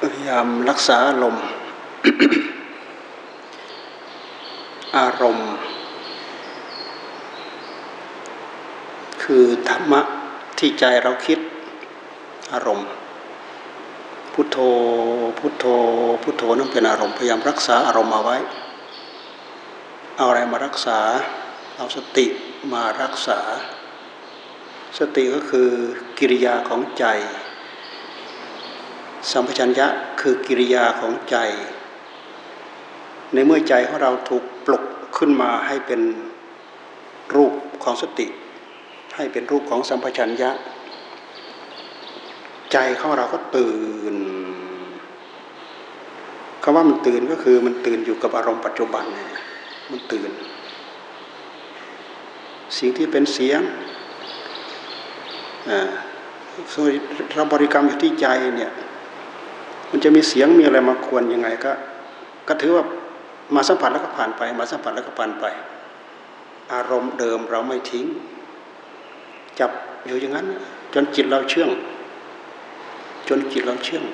พยายามรักษาอารมณ์ อารมณ์ คือธรรมะที่ใจเราคิดอารมณ์ พุทโธพุทโธพุทโธนั่นเป็นอารมณ์พยายามรักษาอารมณ์มาไว้ เอาอะไรมารักษา เอาสติมารักษา สติก็คือกิริยาของใจ สัมปชัญญะคือกิริยาของใจ ในเมื่อใจของเราถูกปลุกขึ้นมาให้เป็นรูปของสติ ให้เป็นรูปของสัมปชัญญะ ใจของเราก็ตื่นคำว่ามันตื่นก็คือมันตื่นอยู่กับอารมณ์ปัจจุบันเนี่ยมันตื่น สิ่งที่เป็นเสียงอ่าเราบริกรรมอยู่ที่ใจเนี่ย มันจะมีเสียงมีอะไรมาควรยังไงก็ ก็ถือว่ามาสัมผัสแล้วก็ผ่านไป มาสัมผัสแล้วก็ผ่านไป อารมณ์เดิมเราไม่ทิ้ง จับอยู่อย่างนั้น จนจิตเราเชื่อง จนจิตเราเชื่อง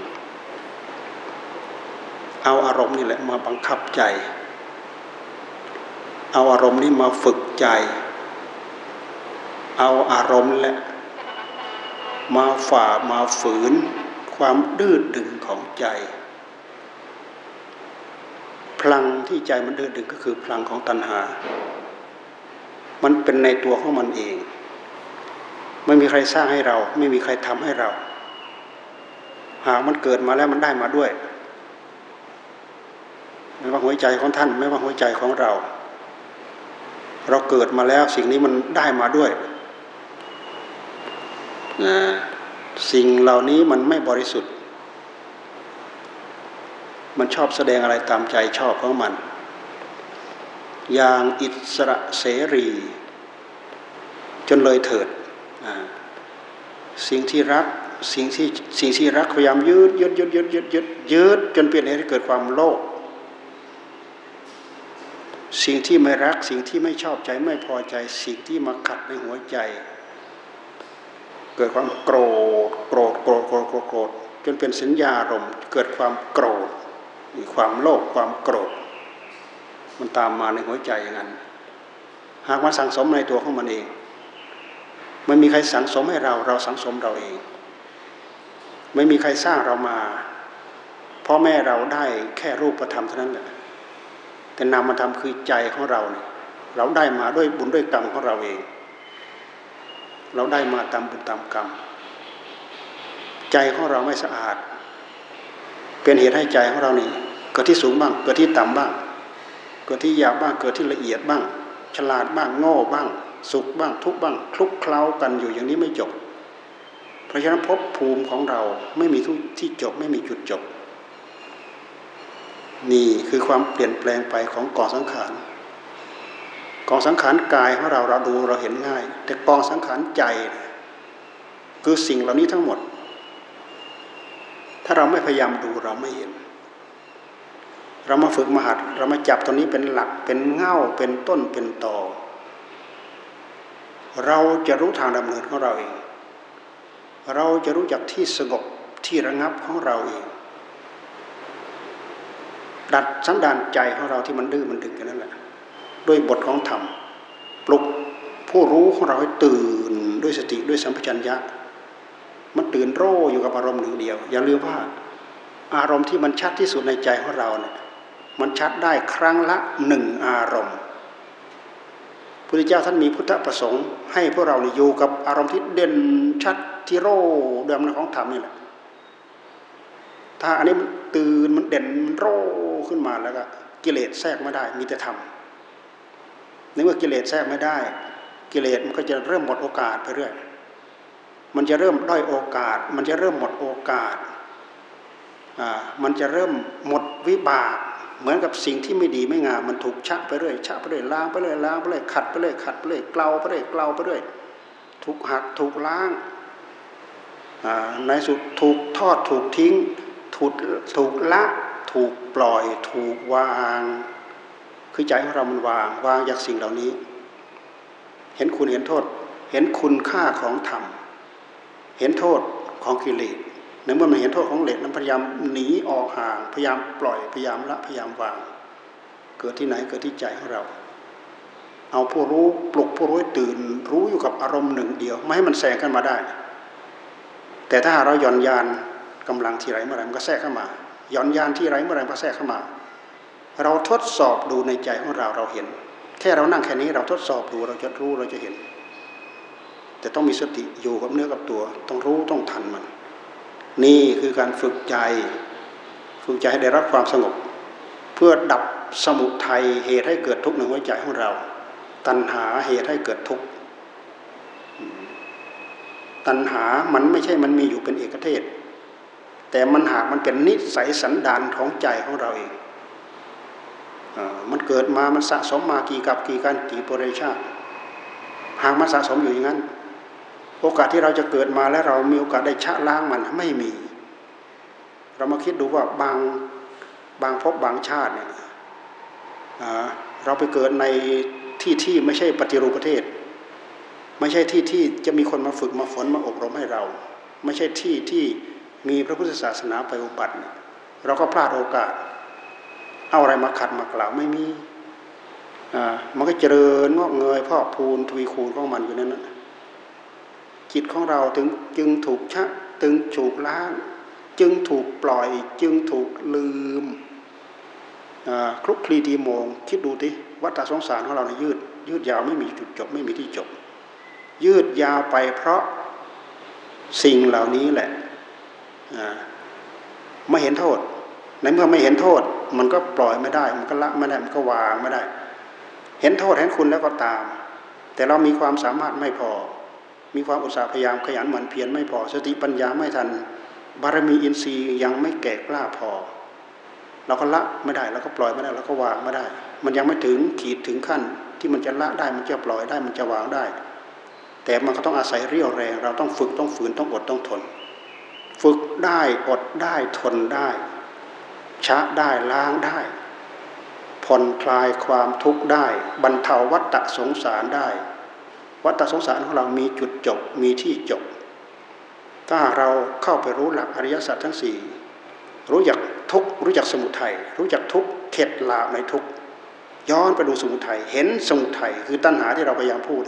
เอาอารมณ์นี่แหละมาบังคับใจ เอาอารมณ์นี้มาฝึกใจ เอาอารมณ์แหละมาฝ่ามาฝืน ความดื้อดึงของใจ พลังที่ใจมันดื้อดึงก็คือพลังของตัณหา มันเป็นในตัวของมันเอง ไม่มีใครสร้างให้เรา ไม่มีใครทำให้เรา หากมันเกิดมาแล้วมันได้มาด้วย ไม่ว่าหัวใจของท่าน ไม่ว่าหัวใจของเรา เราเกิดมาแล้วสิ่งนี้มันได้มาด้วยนะ สิ่งเหล่านี้มันไม่บริสุทธิ์ มันชอบแสดงอะไรตามใจชอบของมัน อย่างอิสระเสรี จนเลยเถิด สิ่งที่รักสิ่งที่สิ่งที่รักพยายามยืดยืดยืดยืดยืดยืดยืดจนเปลี่ยนให้เกิดความโลภสิ่งที่ไม่รักสิ่งที่ไม่ชอบใจไม่พอใจ สิ่งที่มาขัดในหัวใจ เกิดความโกรธโกรธโกรธโกรธโกรธจนเป็นสัญญาอารมณ์เกิดความโกรธมีความโลภความโกรธ มันตามมาในหัวใจอย่างนั้น หากมันสังสมในตัวของมันเองไม่มีใครสังสมให้เราเราสังสมเราเอง ไม่มีใครสร้างเรามาพ่อแม่เราได้แค่รูปธรรมเท่านั้นแหละแต่นามธรรมคือใจของเราเนี่ยเราได้มาด้วยบุญด้วยกรรมของเราเอง เราได้มาตามบุญตามกรรม ใจของเราไม่สะอาด เป็นเหตุให้ใจของเรานี่เกิดที่สูงบ้าง เกิดที่ต่ำบ้าง เกิดที่หยาบบ้าง เกิดที่ละเอียดบ้าง ฉลาดบ้างโง่บ้าง สุขบ้างทุกบ้าง คลุกเคล้ากันอยู่อย่างนี้ไม่จบ เพราะฉะนั้นภพภูมิของเราไม่มีที่จบไม่มีจุดจบ นี่คือความเปลี่ยนแปลงไปของกองสังขาร กองสังขารกายของเราเราดูเราเห็นง่าย แต่กองสังขารใจ คือสิ่งเหล่านี้ทั้งหมด ถ้าเราไม่พยายามดูเราไม่เห็น เรามาฝึกมหัด เรามาจับตัวนี้เป็นหลักเป็นเง่าเป็นต้นเป็นตอเราจะรู้ทางดำเนินของเราเอง เราจะรู้จักที่สงบที่ระงับของเราเองดัดสันดานใจของเราที่มันดื้อมันดึงกันนั่นแหละ ด้วยบทของธรรมปลุกผู้รู้ของเราให้ตื่นด้วยสติด้วยสัมปชัญญะมันตื่นโร่อยู่กับอารมณ์หนึ่งเดียว อย่าลืมว่าอารมณ์ที่มันชัดที่สุดในใจของเราเนี่ยมันชัดได้ครั้งละหนึ่งอารมณ์พุทธเจ้าท่านมีพุทธประสงค์ ให้พวกเราอยู่กับอารมณ์ที่เด่นชัดที่โร่เดิมของธรรมนี่แหละถ้าอันนี้มันตื่นมันเด่นมันโร่ขึ้นมาแล้วก็กิเลสแทรกไม่ได้มีแต่ธรรม ในเมื่อกิเลสแทรกไม่ได้ กิเลสมันก็จะเริ่มหมดโอกาสไปเรื่อยมันจะเริ่มด้อยโอกาส มันจะเริ่มหมดโอกาสอ่ามันจะเริ่มหมดวิบาก เหมือนกับสิ่งที่ไม่ดีไม่งามมันถูกชะไปเรื่อยชะไปเรื่อยล้างไปเรื่อยล้างไปเรื่อยขัดไปเรื่อยขัดไปเรื่อยเกลาไปเรื่อยเกลาไปเรื่อยถูกหักถูกล้างอ่าในสุดถูกทอดถูกทิ้ง ถูกถูกละ ถูกปล่อยถูกวาง คือใจของเรามันวาง วางจากสิ่งเหล่านี้ เห็นคุณเห็นโทษ เห็นคุณค่าของธรรม เห็นโทษของกิเลสในเมื่อมันเห็นโทษของเหล็กนั้นพยายามหนีออกห่าง พยายามปล่อย พยายามละ พยายามวาง เกิดที่ไหนเกิดที่ใจของเรา เอาผู้รู้ปลุกผู้รู้ตื่น รู้อยู่กับอารมณ์หนึ่งเดียว ไม่ให้มันแทรกขึ้นมาได้ แต่ถ้าเราหย่อนยานกำลังที่ไรเมื่อไรมันก็แทรกเข้ามา หย่อนยานที่ไรเมื่อไรมันก็แทรกเข้ามา เราทดสอบดูในใจของเราเราเห็น แค่เรานั่งแค่นี้เราทดสอบดูเราจะรู้เราจะเห็น แต่ต้องมีสติอยู่กับเนื้อกับตัว ต้องรู้ต้องทันมัน นี่คือการฝึกใจ ฝึกใจให้ได้รับความสงบ เพื่อดับสมุทัยเหตุให้เกิดทุกข์ในหัวใจของเรา ตัณหาเหตุให้เกิดทุกข์ตัณหามันไม่ใช่มันมีอยู่เป็นเอกเทศ แต่มันหากมันเป็นนิสัยสันดานของใจของเราเอง มันเกิดมา มันสะสมมากี่กับกี่การกี่ปริชาติหากมันสะสมอยู่อย่างนั้น โอกาสที่เราจะเกิดมาและเรามีโอกาสได้ชะล้างมันไม่มี เรามาคิดดูว่าบางบางพบบางชาติเนี่ยเราไปเกิดในที่ที่ไม่ใช่ปฏิรูปประเทศ ไม่ใช่ที่ที่จะมีคนมาฝึกมาฝนมาอบรมให้เรา ไม่ใช่ที่ที่มีพระพุทธศาสนาไปอุบัติ เราก็พลาดโอกาส เอาอะไรมาขัดมากล่าวไม่มีมันก็เจริญงอกเงยพ่อพูนทวีคูณของมันอยู่นั่นนะจิตของเราถึงจึงถูกชะตึงถูกล้าง จึงถูกปล่อย จึงถูกลืมคลุกคลีทีโมง คิดดูทีวัฏสงสารของเราเนี่ยยืด ยืดยาวไม่มีจุดจบ ไม่มีที่จบ ยืดยาวไปเพราะสิ่งเหล่านี้แหละไม่เห็นโทษ ในเมื่อไม่เห็นโทษ มันก็ปล่อยไม่ได้ มันก็ละไม่ได้มันก็วางไม่ได้ เห็นโทษเห็นคุณแล้วก็ตาม แต่เรามีความสามารถไม่พอ มีความอุตสาห์พยายามขยันหมั่นเพียรไม่พอ สติปัญญาไม่ทัน บารมีอินทรีย์ยังไม่แก่กล้าพอ เราก็ละไม่ได้เราก็ปล่อยไม่ได้เราก็วางไม่ได้ มันยังไม่ถึงขีดถึงขั้น ที่มันจะละได้มันจะปล่อยได้มันจะวางได้ แต่มันก็ต้องอาศัยเรี่ยวแรง เราต้องฝึกต้องฝืนต้องอดต้องทน ฝึกได้อดได้ทนได้ ชะได้ล้างได้ ผ่อนคลายความทุกข์ได้ บรรเทาวัฏสงสารได้ วัฏสงสารของเรามีจุดจบมีที่จบ ถ้าเราเข้าไปรู้หลักอริยสัจทั้งสี่รู้จักทุกรู้จักสมุทัยรู้จักทุกเข็ดลาในทุกย้อนไปดูสมุทัยเห็นสมุทัยคือตัณหาที่เราพยายามพูด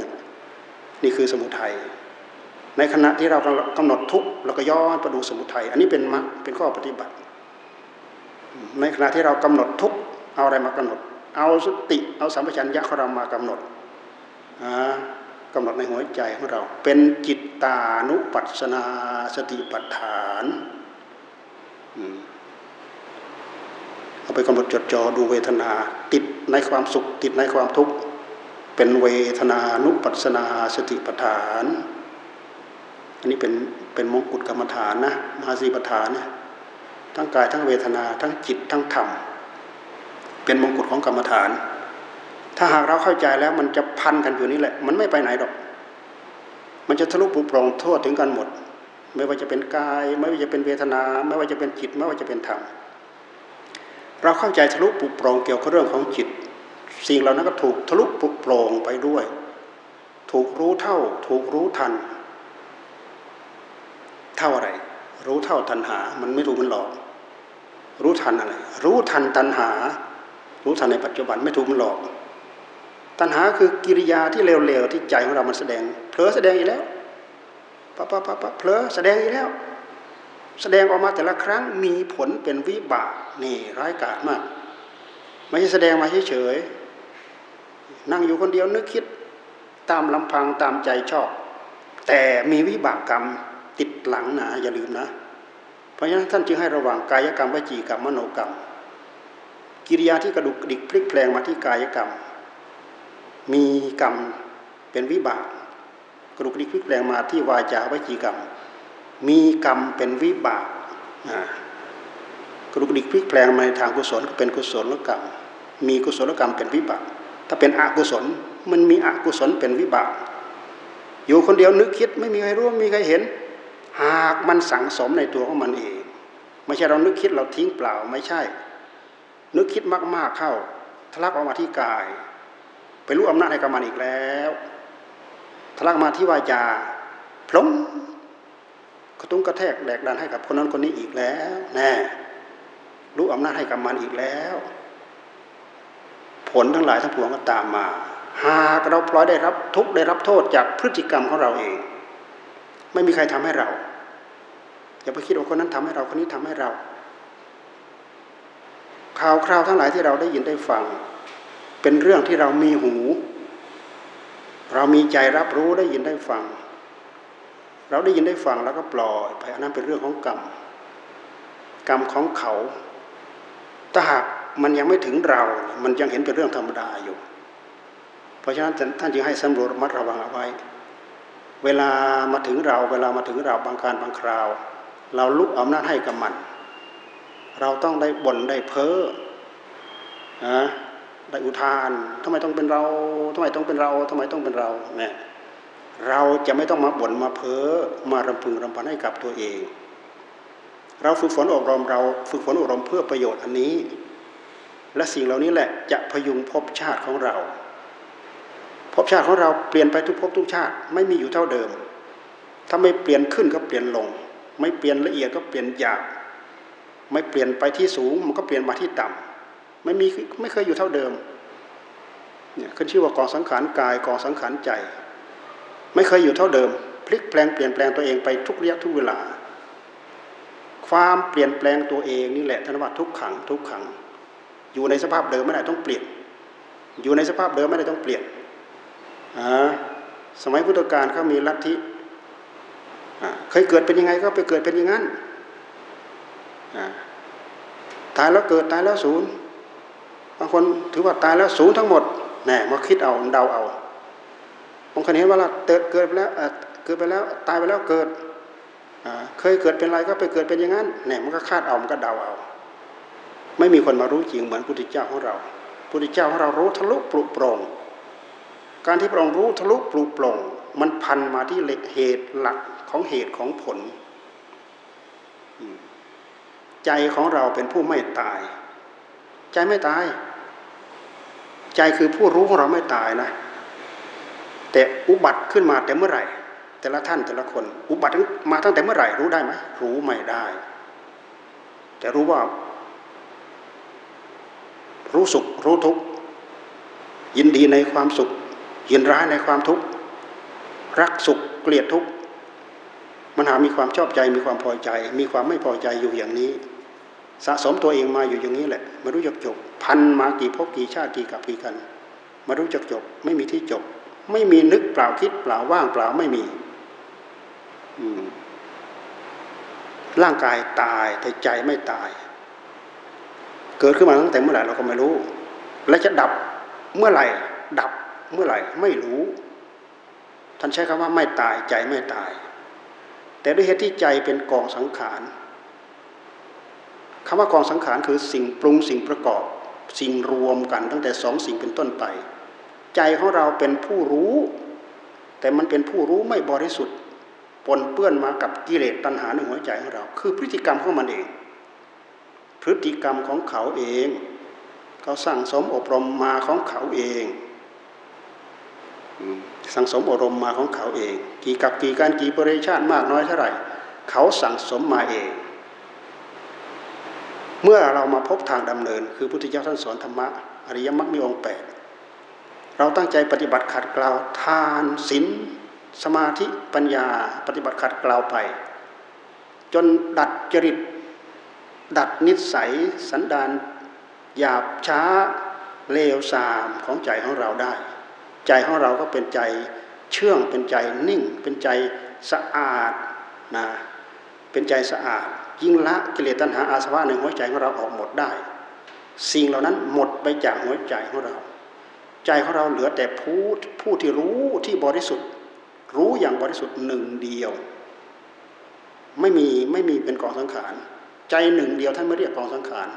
นี่คือสมุทัยในขณะที่เรากำหนดทุกข์เราก็ย้อนไปดูสมุทัยอันนี้เป็นมรรคเป็นข้อปฏิบัติ ในขณะที่เรากำหนดทุกเอาอะไรมากำหนด เอาสติเอาสัมปชัญญะของเรามากำหนดกำหนดในหัวใจของเราเป็นจิตตานุปัสนาสติปัฏฐานเอาไปกำหนดจดจ่อดูเวทนา ติดในความสุข ติดในความทุกข์เป็นเวทนานุปัสนาสติปัฏฐาน อันนี้เป็นเป็นมงกุฎกรรมฐานนะมหาสีปฐานนะ ทั้งกายทั้งเวทนา ทั้งจิตทั้งธรรม เป็นมงกุฎของกรรมฐาน ถ้าหากเราเข้าใจแล้วมันจะพันกันอยู่นี่แหละ มันไม่ไปไหนหรอก มันจะทะลุปุโปร่งทั่วถึงกันหมด ไม่ว่าจะเป็นกาย ไม่ว่าจะเป็นเวทนา ไม่ว่าจะเป็นจิต ไม่ว่าจะเป็นธรรม เราเข้าใจทะลุปุโปร่งเกี่ยวกับเรื่องของจิต สิ่งเหล่านั้นก็ถูกทะลุปุโปร่งไปด้วย ถูกรู้เท่า ถูกรู้ทัน เท่าอะไร รู้เท่าตัณหา มันไม่รู้มันหลอก รู้ทันอะไร รู้ทันตัณหา รู้ทันในปัจจุบันไม่ถูกมันหลอก ตัณหาคือกิริยาที่เร็วๆที่ใจของเรามันแสดงเผลอแสดงอีกแล้วปะปะปะปะเผลอแสดงอีกแล้ว แสดงออกมาแต่ละครั้งมีผลเป็นวิบากนี่ร้ายกาจมาก ไม่ใช่แสดงมาเฉยๆนั่งอยู่คนเดียวนึกคิดตามลำพังตามใจชอบ แต่มีวิบากกรรม ติดหลังนะอย่าลืมนะ เพราะฉะนั้นท่านจึงให้ระวังกายกรรมวจีกรรมมโนกรรม กิริยาที่กระดุกดิกพลิกแปลงมาที่กายกรรม มีกรรมเป็นวิบาก กระดุกดิกพลิกแปลงมาที่วาจาวจีกรรม มีกรรมเป็นวิบากกระดุกดิกพลิกแปลงมาในทางกุศลก็เป็นกุศลกรรม มีกุศลกรรมเป็นวิบาก ถ้าเป็นอกุศลมันมีอกุศลเป็นวิบาก อยู่คนเดียวนึกคิดไม่มีใครรู้ไม่มีใครเห็น หากมันสังสมในตัวของมันเอง ไม่ใช่เรานึกคิดเราทิ้งเปล่าไม่ใช่ นึกคิดมากๆเข้าทะลักออกมาที่กาย ไปรู้อำนาจให้กับมันอีกแล้วทะลักมาที่วาจาพล้มก็ตุ้งกระแทกแดกดันให้กับคนนั้นคนนี้อีกแล้วแน่รู้อำนาจให้กับมันอีกแล้ว ผลทั้งหลายทั้งปวงก็ตามมา หากเราพลอยได้รับทุกได้รับโทษจากพฤติกรรมของเราเอง ไม่มีใครทำให้เรา อย่าไปคิดว่าคนนั้นทำให้เราคนนี้ทำให้เรา ข่าวคราวทั้งหลายที่เราได้ยินได้ฟัง เป็นเรื่องที่เรามีหู เรามีใจรับรู้ได้ยินได้ฟัง เราได้ยินได้ฟังแล้วก็ปล่อยไปอันนั้นเป็นเรื่องของกรรมกรรมของเขาถ้าหากมันยังไม่ถึงเรา มันยังเห็นเป็นเรื่องธรรมดาอยู่ เพราะฉะนั้นท่านจึงให้สำรวจระมัดระวังเอาไว้ เวลามาถึงเรา เวลามาถึงเราบางการบางคราว เราลุกอำนาจให้กับมัน เราต้องได้บ่นได้เพ้อนะได้อุทานทำไมต้องเป็นเราทำไมต้องเป็นเราทำไมต้องเป็นเราเนี่ยเราจะไม่ต้องมาบ่นมาเพ้อมารำพึงรำพันให้กับตัวเอง เราฝึกฝนอบรมเราฝึกฝนอบรมเพื่อประโยชน์อันนี้ และสิ่งเหล่านี้แหละจะพยุงภพชาติของเราภพชาติของเราเปลี่ยนไปทุกภพทุกชาติไม่มีอยู่เท่าเดิม ถ้าไม่เปลี่ยนขึ้นก็เปลี่ยนลง ไม่เปลี่ยนละเอียดก็เปลี่ยนหยาบไม่เปลี่ยนไปที่สูงมันก็เปลี่ยนมาที่ต่ำไม่มีไม่เคยอยู่เท่าเดิมเนี่ยขึ้นชื่อว่ากองสังขารกายกองสังขารใจ ไม่เคยอยู่เท่าเดิม พลิกแปลงเปลี่ยนแปลงตัวเองไปทุกระยะทุกเวลา ความเปลี่ยนแปลงตัวเองนี่แหละธนวัตทุกขังทุกขัง อยู่ในสภาพเดิมไม่ได้ต้องเปลี่ยน อยู่ในสภาพเดิมไม่ได้ต้องเปลี่ยนสมัยพุทธกาลเขามีลัทธิ เคยเกิดเป็นยังไงก็ไปเกิดเป็นอย่างนั้นตายแล้วเกิดตายแล้วศูนย์บางคนถือว่าตายแล้วศูนย์ทั้งหมดแน่มาคิดเอาเดาเอาบางคนเห็นว่าเกิดเกิดไปแล้วเกิดไปแล้วตายไปแล้วเกิดเคยเกิดเป็นอะไรก็ไปเกิดเป็นอย่างนั้นแน่มันก็คาดเอามันก็เดาเอา ไม่มีคนมารู้จริงเหมือนพุทธเจ้าของเราพุทธเจ้าของเรารู้ทะลุปลุกโปร่งการที่พระองค์รู้ทะลุปลุกโปร่ง พันมาที่เหตุหลักของเหตุของผล ใจของเราเป็นผู้ไม่ตาย ใจไม่ตาย ใจคือผู้รู้ของเราไม่ตายนะ แต่อุบัติขึ้นมาแต่เมื่อไหร่ แต่ละท่านแต่ละคน อุบัติมาตั้งแต่เมื่อไหร่รู้ได้ไหมรู้ไม่ได้ แต่รู้ว่า รู้สุขรู้ทุกข์ยินดีในความสุขยินร้ายในความทุกข์ รักสุขเกลียดทุกข์มันหามีความชอบใจมีความพอใจ มีความไม่พอใจอยู่อย่างนี้ สะสมตัวเองมาอยู่อย่างนี้แหละไม่รู้จักจบ พันมากี่พบกี่ชาติกี่กับกี่กันมารู้จักจบ ไม่มีที่จบ ไม่มีนึกเปล่าคิดเปล่าว่างเปล่าไม่มีร่างกายตายแต่ใจไม่ตาย เกิดขึ้นมาตั้งแต่เมื่อไหร่เราก็ไม่รู้ และจะดับเมื่อไหร่ ดับเมื่อไหร่ไม่รู้ ท่านใช้คำว่าไม่ตายใจไม่ตาย แต่ด้วยเหตุที่ใจเป็นกองสังขารคำว่ากองสังขารคือสิ่งปรุงสิ่งประกอบ สิ่งรวมกันตั้งแต่สองสิ่งเป็นต้นไป ใจของเราเป็นผู้รู้ แต่มันเป็นผู้รู้ไม่บริสุทธิ์ปนเปื้อนมากับกิเลสตัณหาในหัวใจของเรา คือพฤติกรรมของมันเอง พฤติกรรมของเขาเอง เขาสั่งสมอบรมมาของเขาเอง สังสมอารมณ์มาของเขาเอง กี่กับกี่การกี่บริชาติมากน้อยเท่าไหร่ เขาสั่งสมมาเอง เมื่อเรามาพบทางดำเนิน คือพุทธเจ้าท่านสอนธรรมะอริยมรรคมีองค์แปดเราตั้งใจปฏิบัติขัดเกลาทานศีลสมาธิปัญญาปฏิบัติขัดเกลาไป จนดัดจริต ดัดนิสัย สันดานหยาบช้าเลวทรามของใจของเราได้ ใจของเราก็เป็นใจเชื่องเป็นใจนิ่ง เป็นใจสะอาดนะเป็นใจสะอาด ยิ่งละกิเลสตัณหาอาสวะในหัวใจของเราออกหมดได้ สิ่งเหล่านั้นหมดไปจากหัวใจของเรา ใจของเราเหลือแต่ผู้ผู้ที่รู้ที่บริสุทธิ์ รู้อย่างบริสุทธิ์หนึ่งเดียว ไม่มีไม่มีเป็นกองสังขารใจหนึ่งเดียวท่านไม่เรียกกองสังขาร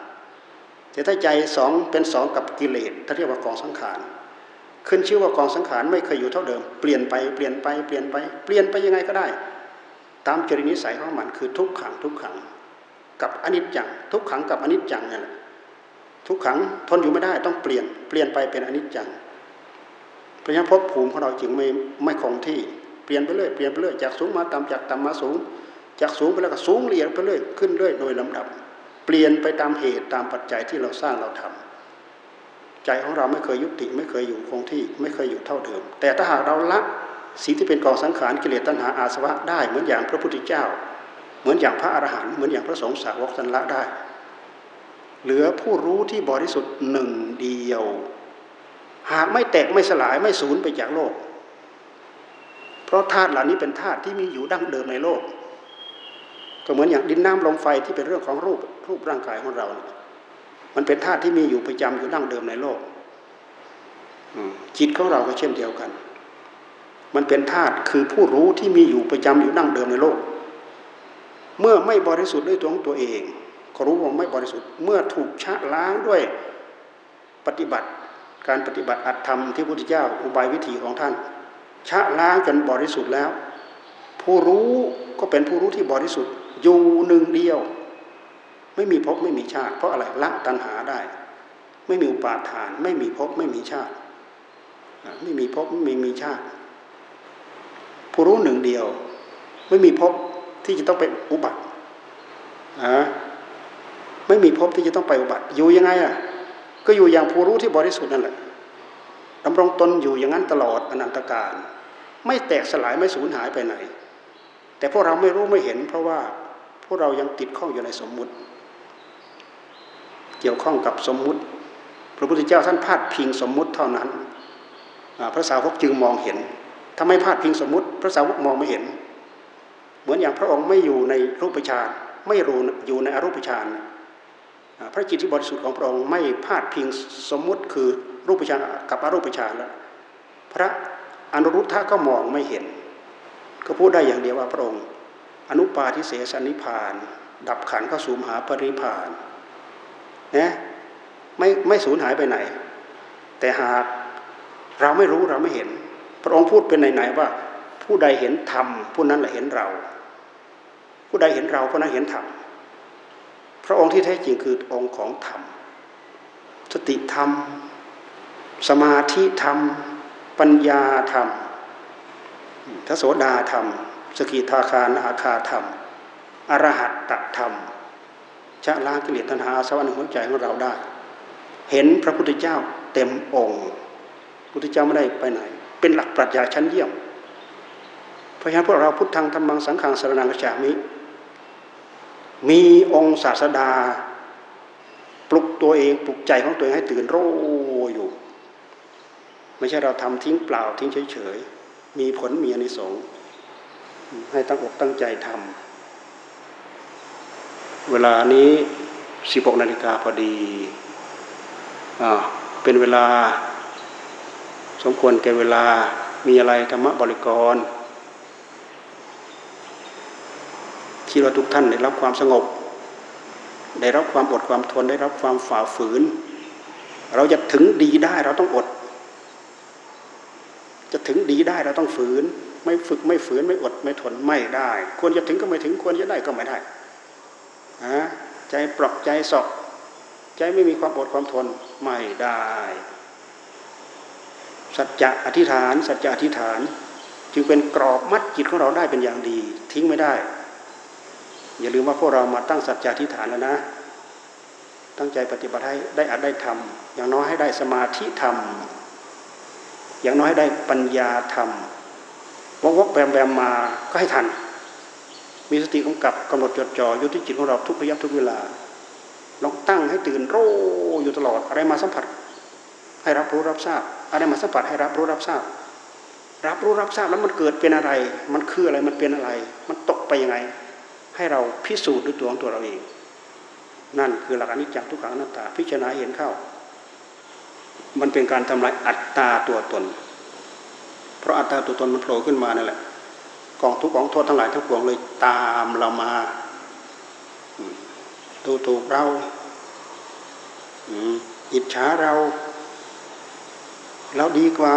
แต่ถ้าใจสองเป็นสองกับกิเลสท่านเรียกว่ากองสังขาร ขึ้นชื่อว่ากองสังขารไม่เคยอยู่เท่าเดิม เปลี่ยนไปเปลี่ยนไปเปลี่ยนไป เปลี่ยนไปยังไงก็ได้ ตามจริตนิสัยของมันคือทุกขังทุกขัง กับอนิจจัง ทุกขังกับอนิจจังนี่แหละทุกขังทนอยู่ไม่ได้ต้องเปลี่ยนเปลี่ยนไปเป็นอนิจจังเพราะฉะนั้นภพภูมิของเราจึงไม่ไม่คงที่เปลี่ยนไปเรื่อยเปลี่ยนไปเรื่อยจากสูงมาต่ำจากต่ำมาสูง จากสูงไปแล้วก็สูงเรียงไปเรื่อยขึ้นเรื่อยโดยลำดับ เปลี่ยนไปตามเหตุตามปัจจัยที่เราสร้างเราทำ ใจของเราไม่เคยยุติไม่เคยอยู่คงที่ไม่เคยอยู่เท่าเดิม แต่ถ้าหากเราละสิ่งที่เป็นกองสังขารกิเลสตัณหาอาสวะได้เหมือนอย่างพระพุทธเจ้า เหมือนอย่างพระอรหันต์เหมือนอย่างพระสงฆ์สาวกสันละได้ เหลือผู้รู้ที่บริสุทธิ์หนึ่งเดียว หากไม่แตกไม่สลายไม่สูญไปจากโลก เพราะธาตุเหล่านี้เป็นธาตุที่มีอยู่ดั้งเดิมในโลก ก็เหมือนอย่างดินน้ำลมไฟที่เป็นเรื่องของรูปรูปร่างกายของเรา มันเป็นธาตุที่มีอยู่ประจำอยู่ดั้งเดิมในโลกจิตของเราก็เช่นเดียวกัน มันเป็นธาตุคือผู้รู้ที่มีอยู่ประจำอยู่ดั้งเดิมในโลก เมื่อไม่บริสุทธิ์ด้วยตัวของตัวเอง ก็รู้ว่าไม่บริสุทธิ์ เมื่อถูกชะล้างด้วยปฏิบัติ การปฏิบัติอัตธรรมที่พระพุทธเจ้าอุบายวิธีของท่าน ชะล้างจนบริสุทธิ์แล้ว ผู้รู้ก็เป็นผู้รู้ที่บริสุทธิ์อยู่หนึ่งเดียว ไม่มีภพไม่มีชาติ เพราะอะไรละตัณหาได้ ไม่มีอุปาทาน ไม่มีภพไม่มีชาติ ไม่มีภพไม่มีชาติผู้รู้หนึ่งเดียว ไม่มีภพที่จะต้องไปอุบัติอะไม่มีภพที่จะต้องไปอุบัติ อยู่ยังไงอะก็อยู่อย่างผู้รู้ที่บริสุทธิ์นั่นแหละดำรงตนอยู่อย่างนั้นตลอดอนันตการ ไม่แตกสลายไม่สูญหายไปไหน แต่พวกเราไม่รู้ไม่เห็น เพราะว่าพวกเรายังติดข้องอยู่ในสมมุติ เกี่ยวข้องกับสมมุติ พระพุทธเจ้าท่านพาดพิงสมมุติเท่านั้น พระสาวกจึงมองเห็นถ้าไม่พาดพิงสมมุติ พระสาวกมองไม่เห็น เหมือนอย่างพระองค์ไม่อยู่ในรูปฌานไม่รู้อยู่ในอรูปฌานพระจิตที่บริสุทธิ์ของพระองค์ไม่พาดพิงสมมุติคือรูปฌานกับอรูปฌานแล้วพระอนุรุทธะก็มองไม่เห็น ก็พูดได้อย่างเดียวว่าพระองค์ อนุปาทิเสสนิพาน ดับขันก็สูญหาปริพาน นะไม่ไม่สูญหายไปไหน แต่หากเราไม่รู้เราไม่เห็น พระองค์พูดเป็นไหนๆว่า ผู้ใดเห็นธรรมผู้นั้นแหละเห็นเรา ผู้ใดเห็นเราผู้นั้นเห็นธรรมพระองค์ที่แท้จริงคือองค์ของธรรมสติธรรม สมาธิธรรม ปัญญาธรรมทโสดาธรรม สกิทาคานาคาธรรมอรหัตตธรรม ชะล้างกิเลสตัณหาสวรรค์หัวใจของเราได้ เห็นพระพุทธเจ้าเต็มองค์พุทธเจ้าไม่ได้ไปไหน เป็นหลักปรัชญาชั้นเยี่ยมเพราะฉะนั้นพวกเราพุทธังธรรมังสังขังสรนังกระฉามิ มีองค์ศาสดา ปลุกตัวเองปลุกใจของตัวเองให้ตื่นรู้อยู่ ไม่ใช่เราทำทิ้งเปล่าทิ้งเฉยๆมีผลมีอนิสงส์ให้ตั้งอกตั้งใจทำ เวลานี้สิบกนาฬิกาพอดีอเป็นเวลา สมควรแก่เวลามีอะไรธรรมบริกรคิดว่าทุกท่านได้รับความสงบ ได้รับความอดความทนได้รับความฝ่าฝืน เราจะถึงดีได้เราต้องอด จะถึงดีได้เราต้องฝืน ไม่ฝึกไม่ฝืนไม่อดไม่ทนไม่ได้ ควรจะถึงก็ไม่ถึงควรจะได้ก็ไม่ได้ ใจเปราะใจสอกใจไม่มีความอดความทนไม่ได้ สัจจะอธิษฐาน สัจจะอธิษฐาน จึงเป็นกรอบมัดจิตของเราได้เป็นอย่างดี ทิ้งไม่ได้ อย่าลืมว่าพวกเรามาตั้งสัจจะทิฏฐานแล้วนะ ตั้งใจปฏิบัติให้ได้อัดได้ทำอย่างน้อยให้ได้สมาธิธรรม อย่างน้อยให้ได้ปัญญาธรรมวกวกแวมแวมมาก็ให้ทัน มีสติกำกับกำหนดจดจ่ออยู่ที่จิตของเราทุกระยะทุกเวลาลองตั้งให้ตื่นรู้อยู่ตลอดอะไรมาสัมผัส ให้รับรู้รับทราบ อะไรมาสัมผัสให้รับรู้รับทราบ รับรู้รับทราบแล้วมันเกิดเป็นอะไร มันคืออะไรมันเป็นอะไร มันตกไปยังไง ให้เราพิสูจน์ด้วยตัวของตัวเราเอง นั่นคือหลักอนิจจังทุกขังอนัตตา พิจารณาเห็นเข้า มันเป็นการทำลายอัตตาตัวตน เพราะอัตตาตัวตนมันโผล่ขึ้นมานั่นแหละ กองทุกกองโทษทั้งหลายทั้งปวงเลยตามเรามาดูถูกเราอิจฉาเรา เราดีกว่า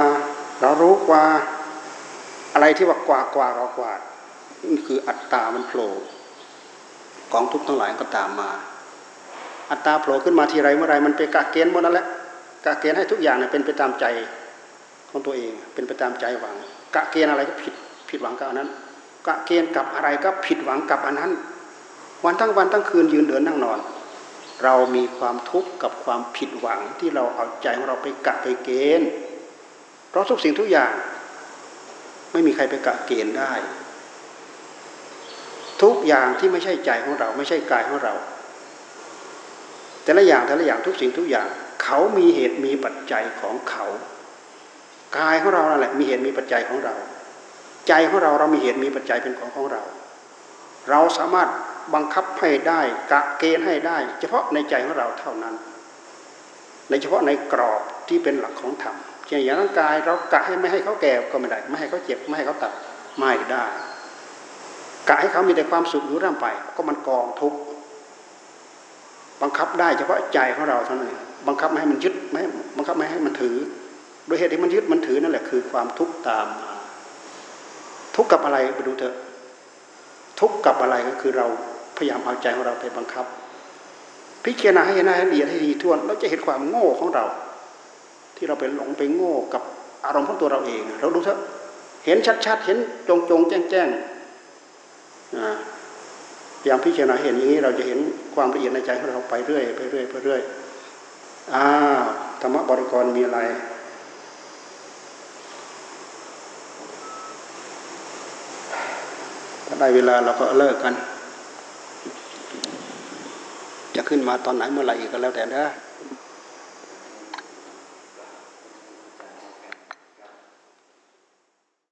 เรารู้กว่า อะไรที่ว่ากว่ากว่าเรากว่านี่คืออัตตามันโผล่กองทุกข์ทั้งหลายก็ตามมา อัตตาโผล่ขึ้นมาทีไรเมื่อไรมันเป็นกาเกณฑ์หมดนั่นแหละกาเกณฑ์ให้ทุกอย่างเนี่ยเป็นไปตามใจของตัวเอง เป็นไปตามใจหวังกะเกณฑ์อะไรก็ผิด ผิดหวังกับอันั้นกะเกณฑ์กับอะไรก็ผิดหวังกับอันนั้น วันทั้งวันทั้งคืนยืนเดินนั่งนอน เรามีความทุกข์กับความผิดหวังที่เราเอาใจของเราไปกะไปเกณฑ์ เพราะทุกสิ่งทุกอย่าง ไม่มีใครไปกะเกณฑ์ได้ ทุกอย่างที่ไม่ใช่ใจของเรา ไม่ใช่กายของเรา แต่ละอย่างแต่ละอย่างทุกสิ่งทุกอย่าง เขามีเหตุมีปัจจัยของเขากายของเรานั่นแหละมีเหตุมีปัจจัยของเรา ใจของเราเรามีเหตุมีปัจจัยเป็นของของเรา เราสามารถบังคับให้ได้กะเกณฑ์ให้ได้ เฉพาะในใจของเราเท่านั้นในเฉพาะในกรอบที่เป็นหลักของธรรมเช่นอย่างร่างกายเรากะให้ไม่ให้เขาแก่ก็ไม่ได้ ไม่ให้เขาเจ็บไม่ให้เขาตัดไม่ได้กะให้เขามีแต่ความสุขอยู่ร่ำไป ก็มันกองทุกข์บังคับได้เฉพาะใจของเราเท่านั้นบังคับไม่ให้มันยึดไม่บังคับไม่ให้มันถือ โดยเหตุที่มันยึดมันถือนั่นแหละคือความทุกข์ตามมา ทุกข์กับอะไรไปดูเถอะ ทุกข์กับอะไรก็คือเราพยายามเอาใจของเราไปบังคับ พิจารณาให้หนให้ละเอียดให้ดีทั่วเราจะเห็นความโง่ของเรา ที่เราไปหลงไปโง่กับอารมณ์ของตัวเราเอง เราดูเถอะเห็นชัดๆ เห็นจงจงแจ้งแจ้งพยายามพิจารณาเห็นอย่างนี้เราจะเห็นความละเอียดในใจของเราไปเรื่อยไปเรื่อยไปเรื่อยอ่าธรรมบริกรมีอะไรถ้า ได้เวลาเราก็เลิกกัน จะขึ้นมาตอนไหนเมื่อไหร่ก็แล้วแต่นะ